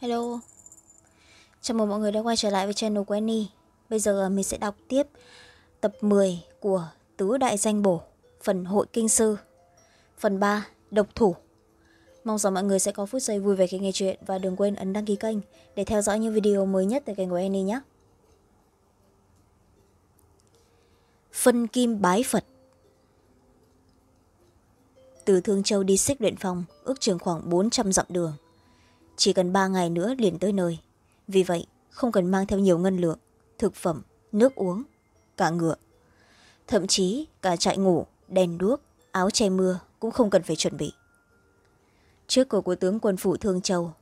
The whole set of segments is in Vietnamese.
Hello. Chào mừng mọi người đã quay trở lại với channel của Annie. Bây giờ mình sẽ đọc tiếp tập 10 của Tứ Đại Danh Bổ, Phần Hội Kinh Sư. Phần 3 Độc Thủ. Mong rằng mọi người sẽ có phút giây vui vẻ khi nghe chuyện Và đừng quên ấn đăng ký kênh Để theo dõi những video mới nhất từ kênh của Annie nhé. Phân Kim Bái Phật. Từ Thương Châu đi xích luyện phòng, Ước chừng khoảng bốn trăm dặm đường chỉ cần ba ngày nữa liền tới nơi. Vì vậy, không cần mang theo nhiều ngân lượng, thực phẩm, nước uống, cả ngựa. Thậm chí, cả trại ngủ, đèn đuốc, áo che mưa cũng không cần phải chuẩn bị. Trước cửa của tướng quân phủ thương châu,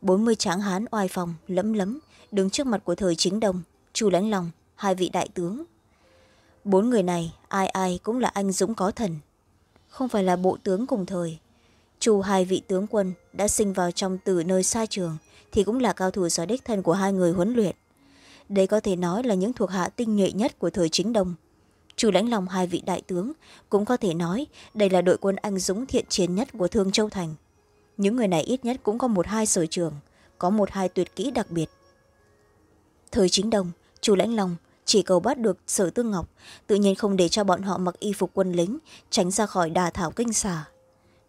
bốn mươi tráng hán oai phong, lẫm lấm đứng trước mặt của thời chính đông, chu lãnh lòng hai vị đại tướng. Bốn người này, ai ai cũng là anh dũng có thần. Không phải là bộ tướng cùng thời chu hai vị tướng quân đã sinh vào trong từ nơi xa trường, thì cũng là cao thủ giỏi đích thân của hai người huấn luyện. Đây có thể nói là những thuộc hạ tinh nhuệ nhất của thời chính đông. Chủ lãnh lòng hai vị đại tướng cũng có thể nói đây là đội quân anh dũng thiện chiến nhất của thương châu thành. Những người này ít nhất cũng có một hai sở trường, có một hai tuyệt kỹ đặc biệt. Thời chính đông chủ lãnh lòng chỉ cầu bắt được sở tương ngọc, tự nhiên không để cho bọn họ mặc y phục quân lính, tránh ra khỏi đà thảo kinh xà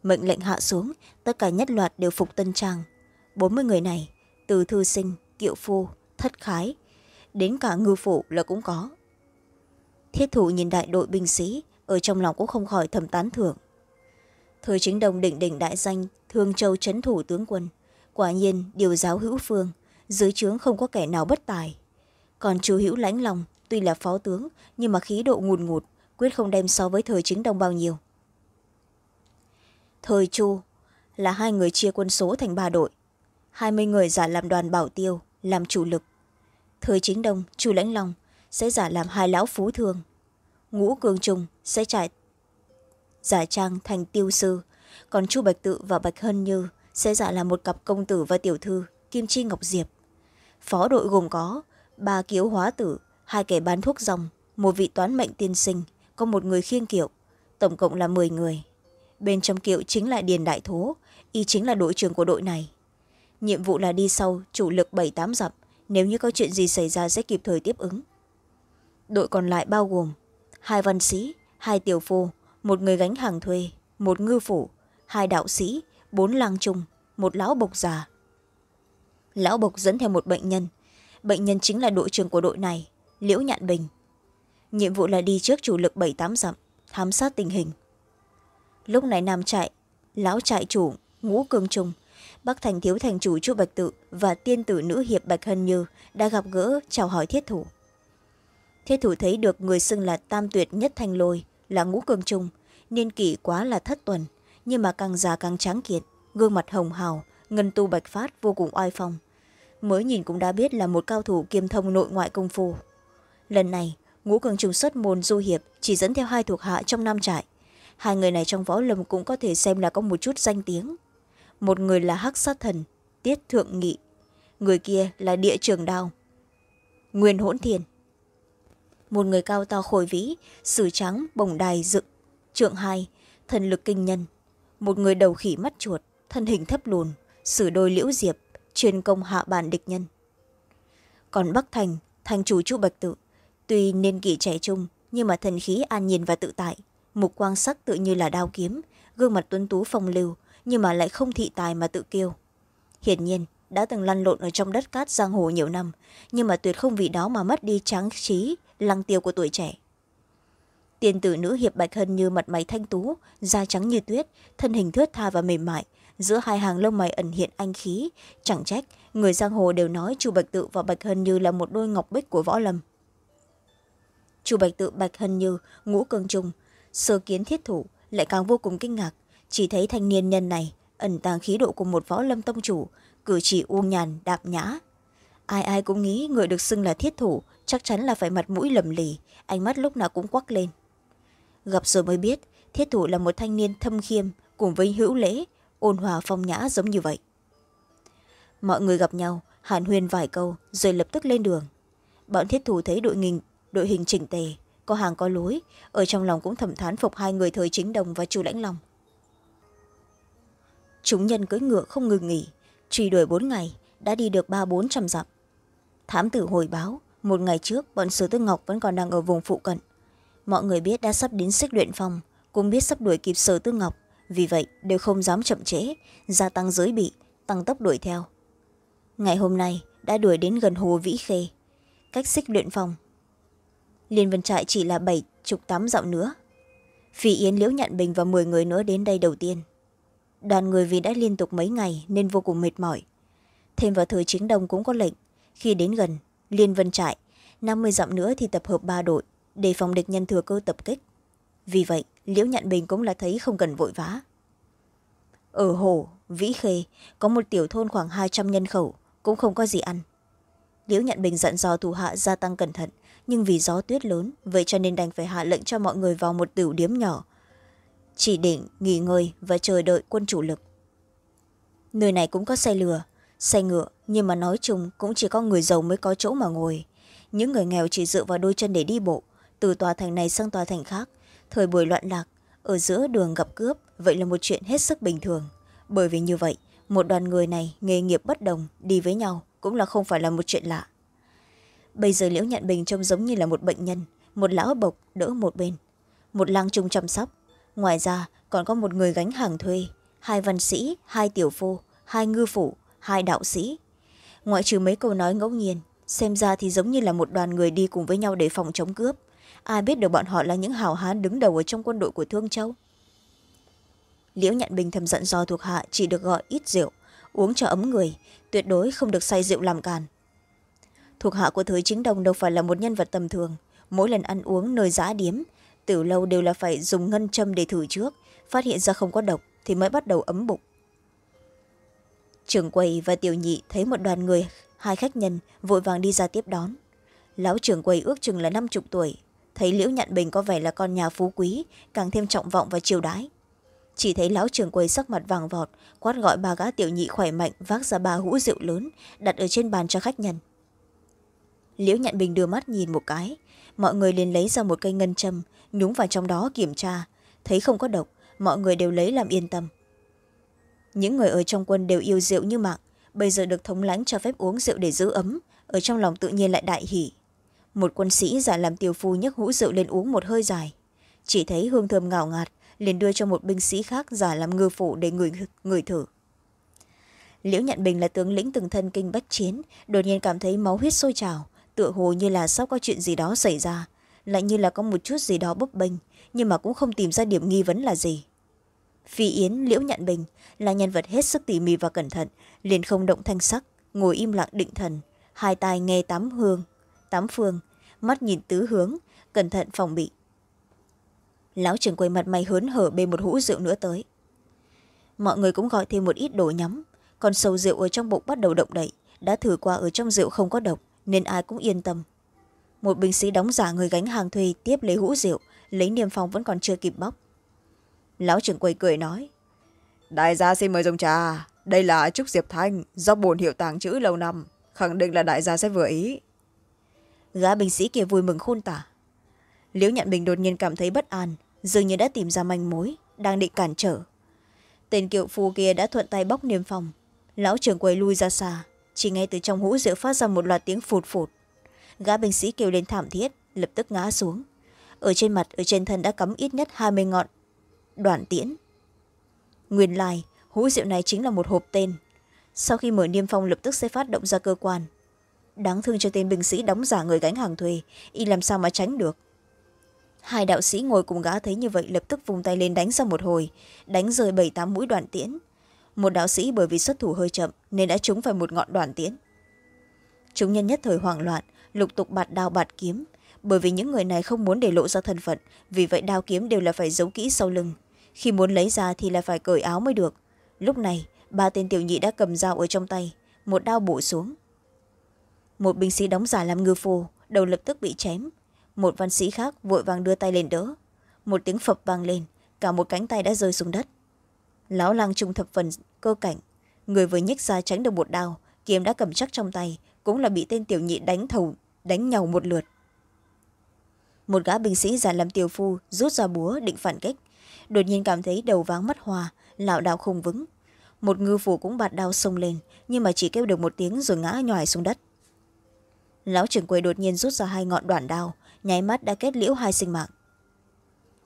mệnh lệnh hạ xuống, tất cả nhất loạt đều phục tân trang. Bốn mươi người này, từ thư sinh, kiệu phu, thất khái, đến cả ngư phủ là cũng có. Thiết thủ nhìn đại đội binh sĩ, ở trong lòng cũng không khỏi thầm tán thưởng. Thời chính đồng định đỉnh đại danh, thương châu c thủ tướng quân. Quả nhiên, điều giáo hữu phương, dưới trướng không có kẻ nào bất tài. Còn chú hữu lãnh lòng tuy là phó tướng, nhưng mà khí độ ngùn ngụt, quyết không đem so với thời chính đồng bao nhiêu thời chu là hai người chia quân số thành ba đội. Hai mươi người giả làm đoàn bảo tiêu, làm chủ lực. Thời chính đông, chu lãnh long sẽ giả làm hai lão phú thương. Ngũ cường trung sẽ trải, giả trang thành tiêu sư. Còn chu bạch tự và bạch hân như sẽ giả làm một cặp công tử và tiểu thư kim chi ngọc diệp. Phó đội gồm có ba kiếu hóa tử, hai kẻ bán thuốc dòng một vị toán mệnh tiên sinh, có một người khiêng kiệu, tổng cộng là m người bên trong kiệu chính là điền đại thố, y chính là đội trưởng của đội này. Nhiệm vụ là đi sau, chủ lực bảy tám dặm, nếu như có chuyện gì xảy ra sẽ kịp thời tiếp ứng. Đội còn lại bao gồm hai văn sĩ, hai tiểu phu, một người gánh hàng thuê, một ngư phủ, hai đạo sĩ, bốn lang trung một lão bộc già. Lão bộc dẫn theo một bệnh nhân. Bệnh nhân chính là đội trưởng của đội này, liễu nhạn bình. Nhiệm vụ là đi trước chủ lực bảy tám dặm, thám sát tình hình lúc này nam trại lão trại chủ, ngũ cương trung bắc thành thiếu thành chủ chu bạch tự và tiên tử nữ hiệp bạch hân như đã gặp gỡ, chào hỏi thiết thủ. Thiết thủ thấy được người xưng là tam tuyệt nhất thanh lôi là ngũ cương trung niên kỷ quá là thất tuần, nhưng mà càng già càng tráng kiệt gương mặt hồng hào, ngân tu bạch phát vô cùng oai phong. Mới nhìn cũng đã biết là một cao thủ kiêm thông nội ngoại công phu. Lần này, ngũ cường trùng xuất môn du hiệp chỉ dẫn theo hai thuộc hạ trong năm trại hai người này trong võ lâm cũng có thể xem là có một chút danh tiếng. Một người là hắc sát thần, tiết thượng nghị. Người kia là địa trường đào nguyên hỗn thiền. Một người cao to khôi vĩ, sử trắng, bồng đài dựng, trượng hai, thần lực kinh nhân. Một người đầu khỉ mắt chuột, thân hình thấp lùn, sử đôi liễu diệp truyền công hạ bản địch nhân. Còn bắc thành thành chủ chu bạch tự, tuy niên kỷ trẻ trung, nhưng mà thần khí an nhiên và tự tại mục quang sắc tự như là đao kiếm, gương mặt tuấn tú phong lưu, nhưng mà lại không thị tài mà tự kiêu. Hiển nhiên, đã từng lăn lộn ở trong đất cát giang hồ nhiều năm, nhưng mà tuyệt không vì đó mà mất đi tráng trí, lăng tiêu của tuổi trẻ. Tiền tử nữ hiệp bạch hân như mặt mày thanh tú, da trắng như tuyết, thân hình thướt tha và mềm mại, giữa hai hàng lông mày ẩn hiện anh khí. Chẳng trách, người giang hồ đều nói chu bạch tự và bạch hân như là một đôi ngọc bích của võ lâm. Chu bạch tự, bạch hân như, ngũ cường trung sơ kiến thiết thủ, lại càng vô cùng kinh ngạc. Chỉ thấy thanh niên nhân này, ẩn tàng khí độ của một võ lâm tông chủ, cử chỉ u nhàn đạm nhã. Ai ai cũng nghĩ người được xưng là thiết thủ, chắc chắn là phải mặt mũi lầm lì, ánh mắt lúc nào cũng quắc lên. Gặp rồi mới biết, thiết thủ là một thanh niên thâm khiêm, cùng với hữu lễ, ôn hòa phong nhã giống như vậy. Mọi người gặp nhau, hàn huyên vài câu, rồi lập tức lên đường. Bọn thiết thủ thấy đội hình đội hình chỉnh tề có hàng có lối. Ở trong lòng cũng thầm thán phục hai người thời chính đồng và chu lãnh long. Chúng nhân cưỡi ngựa không ngừng nghỉ, truy đuổi bốn ngày, đã đi được ba bốn trăm dặm. Thám tử hồi báo, một ngày trước, bọn sử tư ngọc vẫn còn đang ở vùng phụ cận. Mọi người biết đã sắp đến xích luyện phòng cũng biết sắp đuổi kịp sở tư ngọc. Vì vậy, đều không dám chậm trễ, gia tăng giới bị, tăng tốc đuổi theo. Ngày hôm nay, đã đuổi đến gần hồ vĩ khê. Cách xích luyện phòng liên vân trại chỉ là bảy chục tám dặm nữa. Phi yến, liễu nhận bình và m người nữa đến đây đầu tiên. Đoàn người vì đã liên tục mấy ngày nên vô cùng mệt mỏi. Thêm vào thời chính đông cũng có lệnh, khi đến gần, liên vân trại, năm mươi dặm nữa thì tập hợp ba đội để phòng địch nhân thừa cơ tập kích. Vì vậy, liễu nhận bình cũng là thấy không cần vội vã. Ở hồ, vĩ khê, có một tiểu thôn khoảng hai trăm nhân khẩu, cũng không có gì ăn. Liễu nhận bình dặn dò thủ hạ gia tăng cẩn thận nhưng vì gió tuyết lớn, vậy cho nên đành phải hạ lệnh cho mọi người vào một tiểu điếm nhỏ. Chỉ định nghỉ ngơi và chờ đợi quân chủ lực. Nơi này cũng có xe lừa, xe ngựa, nhưng mà nói chung cũng chỉ có người giàu mới có chỗ mà ngồi. Những người nghèo chỉ dựa vào đôi chân để đi bộ, từ tòa thành này sang tòa thành khác. Thời buổi loạn lạc, ở giữa đường gặp cướp, vậy là một chuyện hết sức bình thường. Bởi vì như vậy, một đoàn người này nghề nghiệp bất đồng, đi với nhau cũng là không phải là một chuyện lạ bây giờ liễu nhận bình trông giống như là một bệnh nhân, một lão bộc đỡ một bên. Một lang trung chăm sóc. Ngoài ra, còn có một người gánh hàng thuê, hai văn sĩ, hai tiểu phu, hai ngư phủ, hai đạo sĩ. Ngoại trừ mấy câu nói ngẫu nhiên, xem ra thì giống như là một đoàn người đi cùng với nhau để phòng chống cướp. Ai biết được bọn họ là những hào hán đứng đầu ở trong quân đội của thương châu. Liễu nhận bình thầm giận do thuộc hạ chỉ được gọi ít rượu, uống cho ấm người, tuyệt đối không được say rượu làm càn thuộc hạ của thời chính đồng đâu phải là một nhân vật tầm thường. Mỗi lần ăn uống nơi giã điếm, từ lâu đều là phải dùng ngân châm để thử trước. Phát hiện ra không có độc thì mới bắt đầu ấm bụng. Trưởng quầy và tiểu nhị thấy một đoàn người, hai khách nhân, vội vàng đi ra tiếp đón. Lão trưởng quầy ước chừng là năm chục tuổi, thấy liễu nhận bình có vẻ là con nhà phú quý, càng thêm trọng vọng và chiều đái chỉ thấy lão trưởng quầy sắc mặt vàng vọt, quát gọi ba gã tiểu nhị khỏe mạnh, vác ra ba hũ rượu lớn, đặt ở trên bàn cho khách nhân liễu Nhạn bình đưa mắt nhìn một cái. Mọi người liền lấy ra một cây ngân châm nhúng vào trong đó kiểm tra. Thấy không có độc mọi người đều lấy làm yên tâm. Những người ở trong quân đều yêu rượu như mạng bây giờ được thống lãnh cho phép uống rượu để giữ ấm ở trong lòng tự nhiên lại đại hỉ. Một quân sĩ giả làm tiểu phu nhấc hũ rượu lên uống một hơi dài. Chỉ thấy hương thơm ngào ngạt liền đưa cho một binh sĩ khác giả làm ngư phụ để người, người thử. Liễu Nhạn bình là tướng lĩnh từng thân kinh bách chiến đột nhiên cảm thấy máu huyết sôi trào tựa hồ như là sắp có chuyện gì đó xảy ra. Lại như là có một chút gì đó bấp bênh, nhưng mà cũng không tìm ra điểm nghi vấn là gì. Phi yến liễu nhận bình, là nhân vật hết sức tỉ mỉ và cẩn thận, liền không động thanh sắc, ngồi im lặng định thần. Hai tai nghe tám hương, tám phương, mắt nhìn tứ hướng, cẩn thận phòng bị. Lão trưởng quầy mặt mày hớn hở bê một hũ rượu nữa tới. Mọi người cũng gọi thêm một ít đồ nhắm, còn sầu rượu ở trong bụng bắt đầu động đậy, đã thử qua ở trong rượu không có độc nên ai cũng yên tâm. Một binh sĩ đóng giả người gánh hàng thuê tiếp lấy hũ rượu lấy niêm phong vẫn còn chưa kịp bóc. Lão trưởng quầy cười nói đại gia xin mời dùng trà. Đây là trúc diệp thanh do bồn hiệu tàng trữ lâu năm khẳng định là đại gia sẽ vừa ý. Gã binh sĩ kia vui mừng khôn tả liễu nhận bình đột nhiên cảm thấy bất an dường như đã tìm ra manh mối đang định cản trở. Tên kiệu phu kia đã thuận tay bóc niêm phong lão trưởng quầy lui ra xa chỉ nghe từ trong hũ rượu phát ra một loạt tiếng phụt phụt. Gã binh sĩ kêu lên thảm thiết, lập tức ngã xuống. Ở trên mặt, ở trên thân đã cắm ít nhất hai mươi ngọn đoạn tiễn. Nguyên lai, hũ rượu này chính là một hộp tên. Sau khi mở niêm phong, lập tức sẽ phát động ra cơ quan. Đáng thương cho tên binh sĩ đóng giả người gánh hàng thuê, y làm sao mà tránh được. Hai đạo sĩ ngồi cùng gã thấy như vậy, lập tức vùng tay lên đánh ra một hồi, đánh rơi bảy tám mũi đoạn tiễn một đạo sĩ bởi vì xuất thủ hơi chậm nên đã trúng phải một ngọn đoàn tiễn. Chúng nhân nhất thời hoảng loạn, lục tục bạt đao bạt kiếm. Bởi vì những người này không muốn để lộ ra thân phận, vì vậy đao kiếm đều là phải giấu kỹ sau lưng. Khi muốn lấy ra thì là phải cởi áo mới được. Lúc này, ba tên tiểu nhị đã cầm dao ở trong tay, một đao bổ xuống. Một binh sĩ đóng giả làm ngư phù, đầu lập tức bị chém. Một văn sĩ khác vội vàng đưa tay lên đỡ. Một tiếng phập vang lên, cả một cánh tay đã rơi xuống đất lão lang trung thập phần cơ cảnh. Người vừa nhích ra tránh được một đao, kiếm đã cầm chắc trong tay, cũng là bị tên tiểu nhị đánh thầu, đánh nhau một lượt. Một gã binh sĩ giả làm tiểu phu rút ra búa định phản kích. Đột nhiên cảm thấy đầu váng mắt hòa lảo đạo không vững. Một ngư phủ cũng bạt đao xông lên, nhưng mà chỉ kêu được một tiếng rồi ngã nhoài xuống đất. Lão trưởng quầy đột nhiên rút ra hai ngọn đoạn đao, nháy mắt đã kết liễu hai sinh mạng.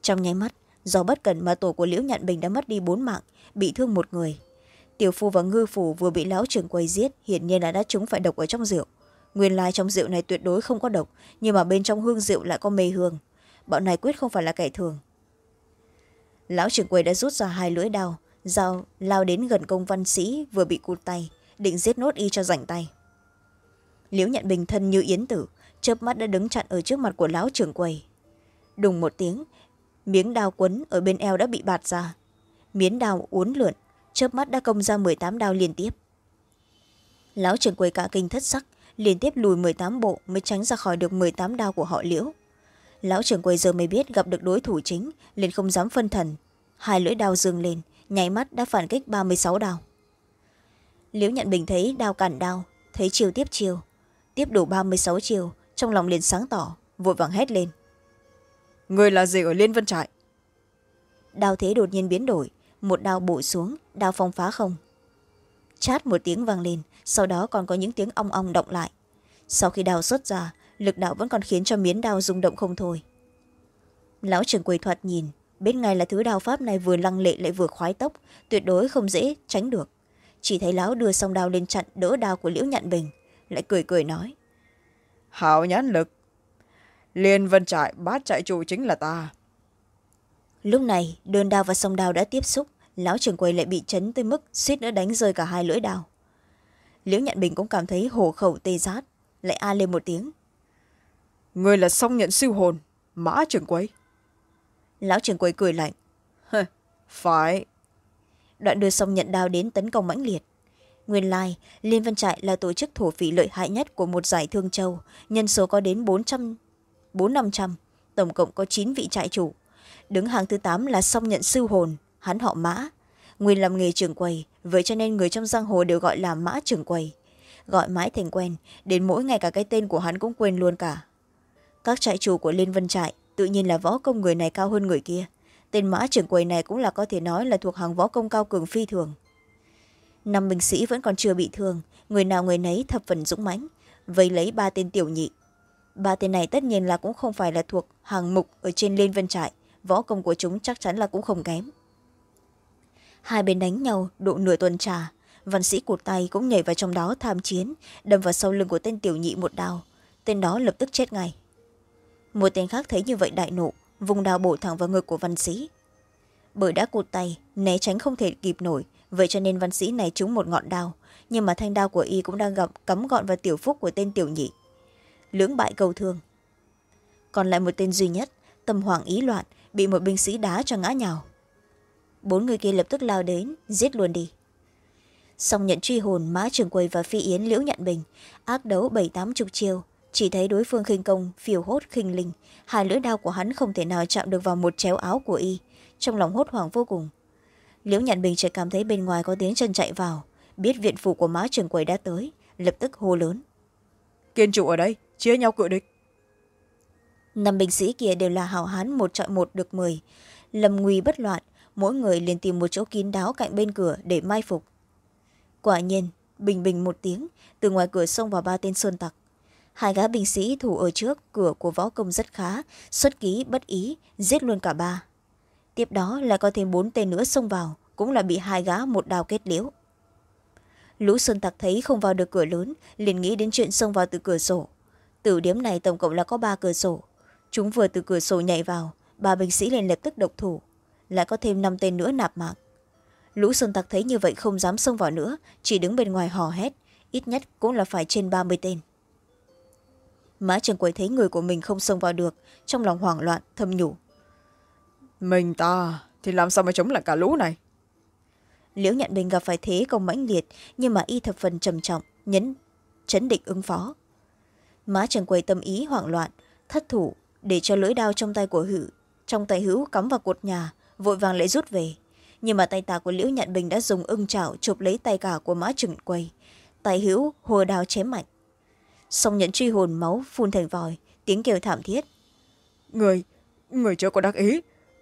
Trong nháy mắt do bất cẩn mà tổ của liễu nhận bình đã mất đi bốn mạng, bị thương một người. Tiểu phu và ngư phủ vừa bị lão trưởng quầy giết, hiển nhiên là đã trúng phải độc ở trong rượu. Nguyên lai trong rượu này tuyệt đối không có độc, nhưng mà bên trong hương rượu lại có mê hương. Bọn này quyết không phải là kẻ thường. Lão trưởng quầy đã rút ra hai lưỡi đao dao lao đến gần công văn sĩ vừa bị cụt tay, định giết nốt y cho rảnh tay. Liễu nhận bình thân như yến tử, chớp mắt đã đứng chặn ở trước mặt của lão trưởng quầy. Đùng một tiếng miếng đao quấn ở bên eo đã bị bạt ra. Miếng đao uốn lượn, chớp mắt đã công ra m tám đao liên tiếp. Lão trưởng quầy cả kinh thất sắc, liên tiếp lùi m tám bộ mới tránh ra khỏi được m tám đao của họ liễu. Lão trưởng quầy giờ mới biết gặp được đối thủ chính, liền không dám phân thần. Hai lưỡi đao dương lên, nháy mắt đã phản kích ba mươi sáu đao. Liễu nhận bình thấy đao cản đao, thấy chiều tiếp chiều. Tiếp đủ ba mươi sáu chiều, trong lòng liền sáng tỏ, vội vàng hét lên người là gì ở liên vân trại? Đao thế đột nhiên biến đổi một đao bổ xuống đao phong phá không. Chát một tiếng vang lên sau đó còn có những tiếng ong ong động lại. Sau khi đao xuất ra lực đạo vẫn còn khiến cho miến đao rung động không thôi. Lão trưởng quầy thoạt nhìn bên ngay là thứ đao pháp này vừa lăng lệ lại vừa khoái tốc tuyệt đối không dễ tránh được. Chỉ thấy lão đưa song đao lên chặn đỡ đao của liễu nhận bình lại cười cười nói hảo nhãn lực liên vân trại bát trại chủ chính là ta. Lúc này đơn đao và song đao đã tiếp xúc lão trưởng quầy lại bị chấn tới mức suýt nữa đánh rơi cả hai lưỡi đao. Liễu nhận bình cũng cảm thấy hổ khẩu tê rát lại a lên một tiếng. Người là song nhận siêu hồn mã trưởng quầy. Lão trưởng quầy cười lạnh. Phải. Đoạn đưa song nhận đao đến tấn công mãnh liệt. Nguyên lai liên văn trại là tổ chức thổ phỉ lợi hại nhất của một giải thương châu nhân số có đến bốn trăm bốn năm trăm, tổng cộng có chín vị trại chủ. Đứng hàng thứ tám là song nhận sư hồn, hắn họ mã. Nguyên làm nghề trưởng quầy, vậy cho nên người trong giang hồ đều gọi là mã trưởng quầy. Gọi mãi thành quen, đến mỗi ngày cả cái tên của hắn cũng quên luôn cả. Các trại chủ của liên vân trại tự nhiên là võ công người này cao hơn người kia. Tên mã trưởng quầy này cũng là có thể nói là thuộc hàng võ công cao cường phi thường. Năm binh sĩ vẫn còn chưa bị thương, người nào người nấy thập phần dũng mãnh, vây lấy ba tên tiểu nhị ba tên này tất nhiên là cũng không phải là thuộc hàng mục ở trên liên vân trại. Võ công của chúng chắc chắn là cũng không kém. Hai bên đánh nhau độ nửa tuần trà. Văn sĩ cụt tay cũng nhảy vào trong đó tham chiến, đâm vào sau lưng của tên tiểu nhị một đào tên đó lập tức chết ngay. Một tên khác thấy như vậy đại nộ, vùng đao bổ thẳng vào ngực của văn sĩ. Bởi đã cụt tay, né tránh không thể kịp nổi, vậy cho nên văn sĩ này trúng một ngọn đao. Nhưng mà thanh đao của y cũng đang gặp cắm gọn vào tiểu phúc của tên tiểu nhị lưỡng bại cầu thương. Còn lại một tên duy nhất, tâm hoảng ý loạn, bị một binh sĩ đá cho ngã nhào. Bốn người kia lập tức lao đến, giết luôn đi. Song nhận truy hồn, mã trường quầy và phi yến, liễu nhận bình, ác đấu bảy tám chục chiêu, chỉ thấy đối phương khinh công, phiêu hốt, khinh linh. Hai lưỡi đao của hắn không thể nào chạm được vào một chéo áo của y. Trong lòng hốt hoảng vô cùng, liễu nhận bình chỉ cảm thấy bên ngoài có tiếng chân chạy vào, biết viện phủ của mã trường quầy đã tới, lập tức hô lớn. Kiên chủ ở đây chia nhau cự địch. Năm binh sĩ kia đều là hảo hán một trọi một được mười. Lầm nguy bất loạn, mỗi người liền tìm một chỗ kín đáo cạnh bên cửa để mai phục. Quả nhiên, bình bình một tiếng, từ ngoài cửa xông vào ba tên sơn tặc. Hai gã binh sĩ thủ ở trước, cửa của võ công rất khá, xuất ký, bất ý, giết luôn cả ba. Tiếp đó lại có thêm bốn tên nữa xông vào, cũng là bị hai gã một đào kết liễu. Lũ sơn tặc thấy không vào được cửa lớn, liền nghĩ đến chuyện xông vào từ cửa sổ tử điếm này tổng cộng là có ba cửa sổ. Chúng vừa từ cửa sổ nhảy vào ba binh sĩ liền lập tức độc thủ lại có thêm năm tên nữa nạp mạng. Lũ sơn tặc thấy như vậy không dám xông vào nữa chỉ đứng bên ngoài hò hét ít nhất cũng là phải trên ba mươi tên. Mã trường quầy thấy người của mình không xông vào được trong lòng hoảng loạn thầm nhủ. Mình ta thì làm sao mà chống lại cả lũ này? Liễu nhận bình gặp phải thế công mãnh liệt nhưng mà y thập phần trầm trọng nhấn chấn định ứng phó mã trường quầy tâm ý hoảng loạn thất thủ để cho lưỡi đao trong tay của hữu trong tay hữu cắm vào cột nhà vội vàng lại rút về. Nhưng mà tay tà của liễu nhận bình đã dùng ưng chảo chụp lấy tay cả của mã trường quầy. Tay hữu hùa đao chém mạnh. Xong nhận truy hồn máu phun thành vòi tiếng kêu thảm thiết. Người người chưa có đắc ý.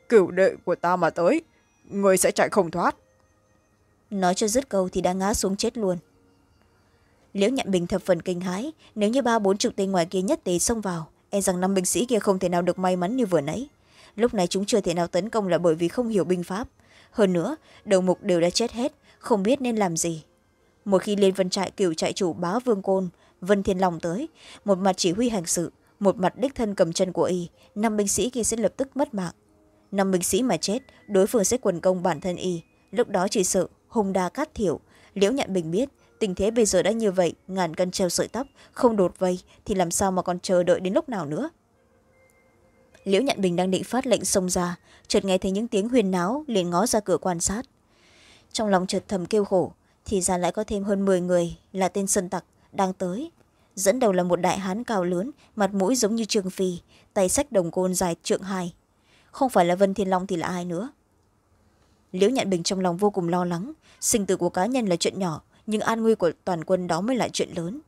Cửu đệ của ta mà tới người sẽ chạy không thoát. Nói cho dứt câu thì đã ngã xuống chết luôn liễu nhận bình thập phần kinh hãi, nếu như ba bốn chục tên ngoài kia nhất tế xông vào e rằng năm binh sĩ kia không thể nào được may mắn như vừa nãy. Lúc này chúng chưa thể nào tấn công là bởi vì không hiểu binh pháp. Hơn nữa, đầu mục đều đã chết hết, không biết nên làm gì. Một khi lên vân trại cựu trại chủ bá vương côn, vân thiên long tới, một mặt chỉ huy hành sự, một mặt đích thân cầm chân của y, năm binh sĩ kia sẽ lập tức mất mạng. Năm binh sĩ mà chết, đối phương sẽ quần công bản thân y. Lúc đó chỉ sợ hùng đa cát thiểu liễu nhận bình biết tình thế bây giờ đã như vậy, ngàn cân treo sợi tóc, không đột vây, thì làm sao mà còn chờ đợi đến lúc nào nữa? Liễu nhạn bình đang định phát lệnh xông ra, chợt nghe thấy những tiếng huyền náo, liền ngó ra cửa quan sát. Trong lòng chợt thầm kêu khổ, thì ra lại có thêm hơn m người, là tên sơn tặc, đang tới. Dẫn đầu là một đại hán cao lớn, mặt mũi giống như trường phi, tay sách đồng côn dài trượng hai. Không phải là vân thiên long thì là ai nữa? Liễu nhạn bình trong lòng vô cùng lo lắng, sinh tử của cá nhân là chuyện nhỏ nhưng an nguy của toàn quân đó mới là chuyện lớn.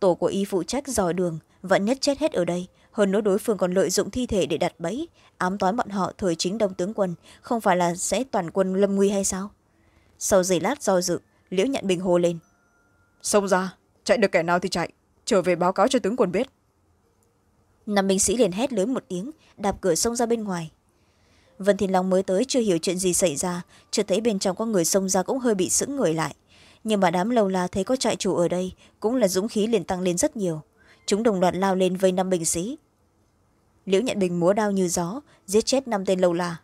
Tổ của y phụ trách dò đường vẫn nhất chết hết ở đây. Hơn nữa đối phương còn lợi dụng thi thể để đặt bẫy ám toán bọn họ thời chính đông tướng quân không phải là sẽ toàn quân lâm nguy hay sao? Sau giây lát do dự liễu nhận bình hô lên. Xông ra chạy được kẻ nào thì chạy trở về báo cáo cho tướng quân biết. Năm binh sĩ liền hét lớn một tiếng đạp cửa xông ra bên ngoài. Vân thiên long mới tới chưa hiểu chuyện gì xảy ra chưa thấy bên trong có người xông ra cũng hơi bị sững người lại nhưng mà đám lâu la thấy có trại chủ ở đây, cũng là dũng khí liền tăng lên rất nhiều. Chúng đồng loạt lao lên vây năm binh sĩ. Liễu nhận bình múa đao như gió, giết chết năm tên lâu la.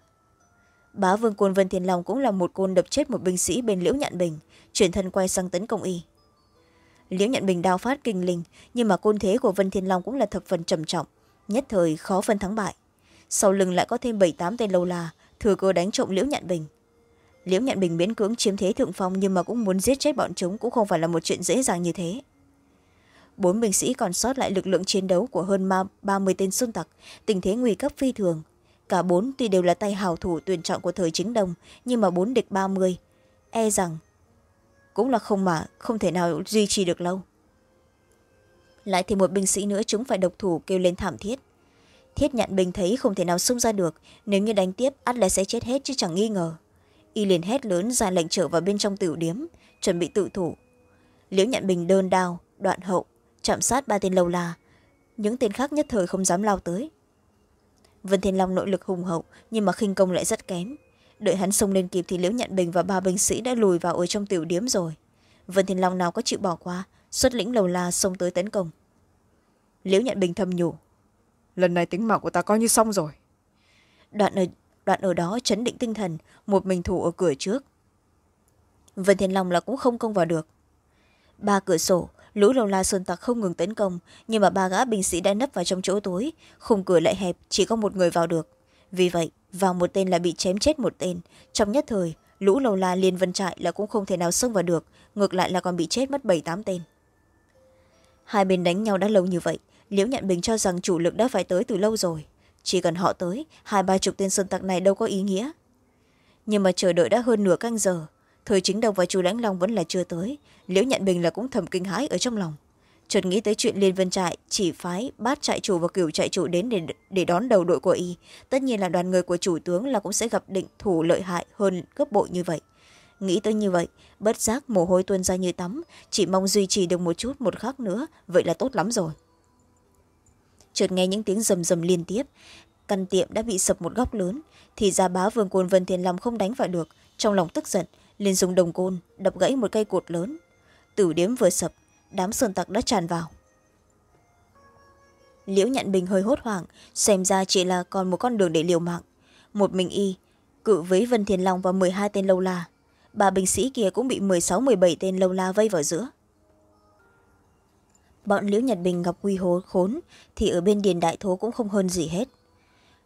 Bá vương côn vân thiên long cũng là một côn đập chết một binh sĩ bên liễu nhận bình, chuyển thân quay sang tấn công y. Liễu nhận bình đao phát kinh linh, nhưng mà côn thế của vân thiên long cũng là thập phần trầm trọng, nhất thời khó phân thắng bại. Sau lưng lại có thêm bảy tám tên lâu la, thừa cơ đánh trộm liễu nhận bình liễu nhận bình biến cưỡng chiếm thế thượng phong nhưng mà cũng muốn giết chết bọn chúng cũng không phải là một chuyện dễ dàng như thế. Bốn binh sĩ còn sót lại lực lượng chiến đấu của hơn ba mươi tên xuân tặc, tình thế nguy cấp phi thường. Cả bốn tuy đều là tay hào thủ tuyển chọn của thời chính đông, nhưng mà bốn địch ba mươi e rằng cũng là không mà, không thể nào duy trì được lâu. Lại thì một binh sĩ nữa chúng phải độc thủ kêu lên thảm thiết. Thiết nhận bình thấy không thể nào xung ra được, nếu như đánh tiếp ắt là sẽ chết hết chứ chẳng nghi ngờ y liền hét lớn ra lệnh trở vào bên trong tiểu điếm chuẩn bị tự thủ. Liễu nhận bình đơn đao đoạn hậu chạm sát ba tên lâu la. Những tên khác nhất thời không dám lao tới. Vân thiên long nội lực hùng hậu nhưng mà khinh công lại rất kém. Đợi hắn xông lên kịp thì liễu nhận bình và ba binh sĩ đã lùi vào ở trong tiểu điếm rồi. Vân thiên long nào có chịu bỏ qua xuất lĩnh lầu la xông tới tấn công. Liễu nhận bình thầm nhủ. Lần này tính mạng của ta coi như xong rồi. Đoạn ở, đoạn ở đó chấn định tinh thần, một mình thủ ở cửa trước. Vân thiên long là cũng không công vào được. Ba cửa sổ, lũ lầu la sơn tặc không ngừng tấn công, nhưng mà ba gã binh sĩ đã nấp vào trong chỗ tối, khung cửa lại hẹp, chỉ có một người vào được. Vì vậy, vào một tên là bị chém chết một tên. Trong nhất thời, lũ lầu la liên vân trại là cũng không thể nào xông vào được, ngược lại là còn bị chết mất bảy tám tên. Hai bên đánh nhau đã lâu như vậy, liễu nhận bình cho rằng chủ lực đã phải tới từ lâu rồi chỉ cần họ tới hai ba chục tên sơn tặc này đâu có ý nghĩa. Nhưng mà chờ đợi đã hơn nửa canh giờ thời chính đông và chu lãnh long vẫn là chưa tới. Liễu nhận bình là cũng thầm kinh hãi ở trong lòng. Chợt nghĩ tới chuyện liên vân trại chỉ phái bát trại chủ và cửu trại chủ đến để, để đón đầu đội của y. Tất nhiên là đoàn người của chủ tướng là cũng sẽ gặp định thủ lợi hại hơn gấp bội như vậy. Nghĩ tới như vậy bất giác mồ hôi tuôn ra như tắm chỉ mong duy trì được một chút một khắc nữa vậy là tốt lắm rồi chợt nghe những tiếng rầm rầm liên tiếp. Căn tiệm đã bị sập một góc lớn, thì ra bá vương côn vân thiên long không đánh vào được, trong lòng tức giận, liền dùng đồng côn đập gãy một cây cột lớn. Tử điếm vừa sập, đám sơn tặc đã tràn vào. Liễu nhạn bình hơi hốt hoảng, xem ra chỉ là còn một con đường để liều mạng. Một mình y, cự với vân thiên long và m hai tên lâu la. Ba binh sĩ kia cũng bị m sáu m bảy tên lâu la vây vào giữa bọn liễu nhật bình gặp quy hố khốn thì ở bên điền đại thố cũng không hơn gì hết.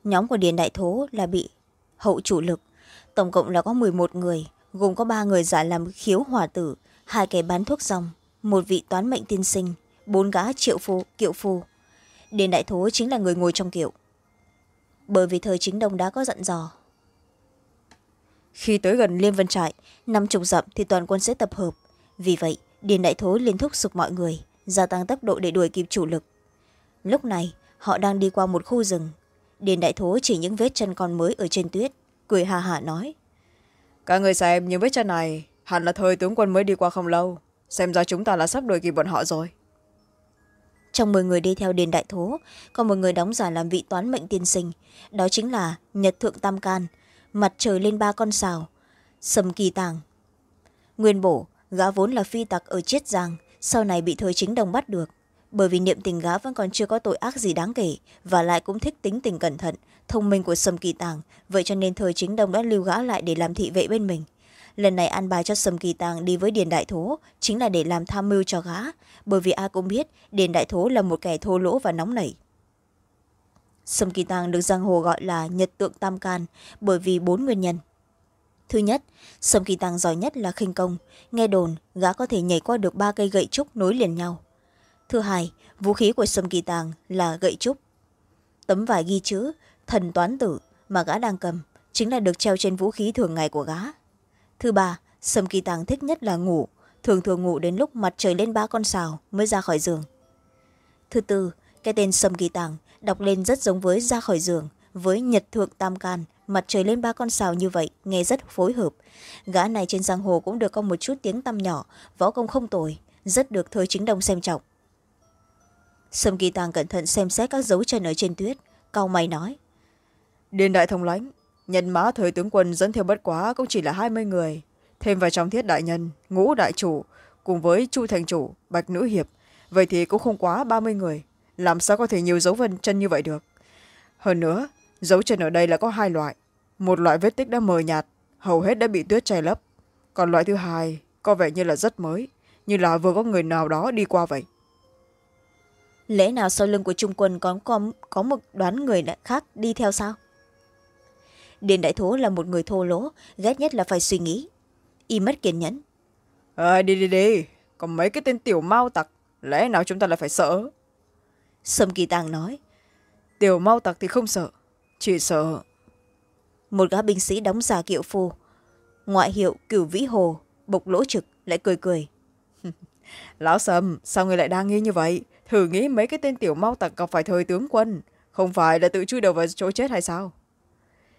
Nhóm của điền đại thố là bị hậu chủ lực, tổng cộng là có m một người, gồm có ba người giả làm khiếu hòa tử, hai kẻ bán thuốc dòng một vị toán mệnh tiên sinh, bốn gã triệu phu, kiệu phu. Điền đại thố chính là người ngồi trong kiệu. Bởi vì thời chính đông đã có dặn dò. Khi tới gần liên vân trại, năm chục dặm thì toàn quân sẽ tập hợp. Vì vậy, điền đại thố liên thúc sục mọi người gia tăng tốc độ để đuổi kịp chủ lực. Lúc này họ đang đi qua một khu rừng. Điền đại thố chỉ những vết chân con mới ở trên tuyết cười hà hả nói. Các người xem những vết chân này hẳn là thời tướng quân mới đi qua không lâu. Xem ra chúng ta là sắp đuổi kịp bọn họ rồi. Trong mười người đi theo điền đại thố có một người đóng giả làm vị toán mệnh tiên sinh đó chính là nhật thượng tam can mặt trời lên ba con sào sầm kỳ tàng. Nguyên bổ gã vốn là phi tặc ở chiết giang sau này bị thời chính đồng bắt được. Bởi vì niệm tình gã vẫn còn chưa có tội ác gì đáng kể, và lại cũng thích tính tình cẩn thận, thông minh của sầm kỳ tàng. Vậy cho nên thời chính đông đã lưu gã lại để làm thị vệ bên mình. Lần này an bài cho sầm kỳ tàng đi với điền đại thố, chính là để làm tham mưu cho gã. Bởi vì ai cũng biết, điền đại thố là một kẻ thô lỗ và nóng nảy. Sầm kỳ tàng được giang hồ gọi là nhật tượng tam can, bởi vì bốn nguyên nhân thứ nhất. Sầm kỳ tàng giỏi nhất là khinh công, nghe đồn gã có thể nhảy qua được ba cây gậy trúc nối liền nhau. Thứ hai, vũ khí của sầm kỳ tàng là gậy trúc. Tấm vải ghi chữ thần toán tử mà gã đang cầm chính là được treo trên vũ khí thường ngày của gã. Thứ ba sầm kỳ tàng thích nhất là ngủ, thường thường ngủ đến lúc mặt trời lên ba con sào mới ra khỏi giường. Thứ tư, cái tên sầm kỳ tàng đọc lên rất giống với ra khỏi giường, với nhật thượng tam can mặt trời lên ba con sào như vậy, nghe rất phối hợp. Gã này trên giang hồ cũng được có một chút tiếng tăm nhỏ, võ công không tồi, rất được thời chính đông xem trọng. Sâm kỳ tàng cẩn thận xem xét các dấu chân ở trên tuyết, cau mày nói. Điền đại thông lãnh, nhân mã thời tướng quân dẫn theo bất quá cũng chỉ là hai mươi người, thêm vào trong thiết đại nhân, ngũ đại chủ, cùng với chu thành chủ, bạch nữ hiệp, vậy thì cũng không quá ba mươi người, làm sao có thể nhiều dấu vân chân như vậy được? Hơn nữa, dấu chân ở đây là có hai loại một loại vết tích đã mờ nhạt hầu hết đã bị tuyết che lấp. Còn loại thứ hai có vẻ như là rất mới như là vừa có người nào đó đi qua vậy. Lẽ nào sau lưng của trung quân có, có, có một đoán người khác đi theo sao? Điền đại thố là một người thô lỗ ghét nhất là phải suy nghĩ. Y mất kiên nhẫn. À, đi đi đi. Còn mấy cái tên tiểu mau tặc lẽ nào chúng ta lại phải sợ? Sâm kỳ tàng nói. Tiểu mau tặc thì không sợ chỉ sợ một gã binh sĩ đóng giả kiệu phu ngoại hiệu cửu vĩ hồ bộc lỗ trực lại cười cười. Lão sầm sao người lại đang nghi như vậy? Thử nghĩ mấy cái tên tiểu mau tặc gặp phải thời tướng quân không phải là tự chui đầu vào chỗ chết hay sao?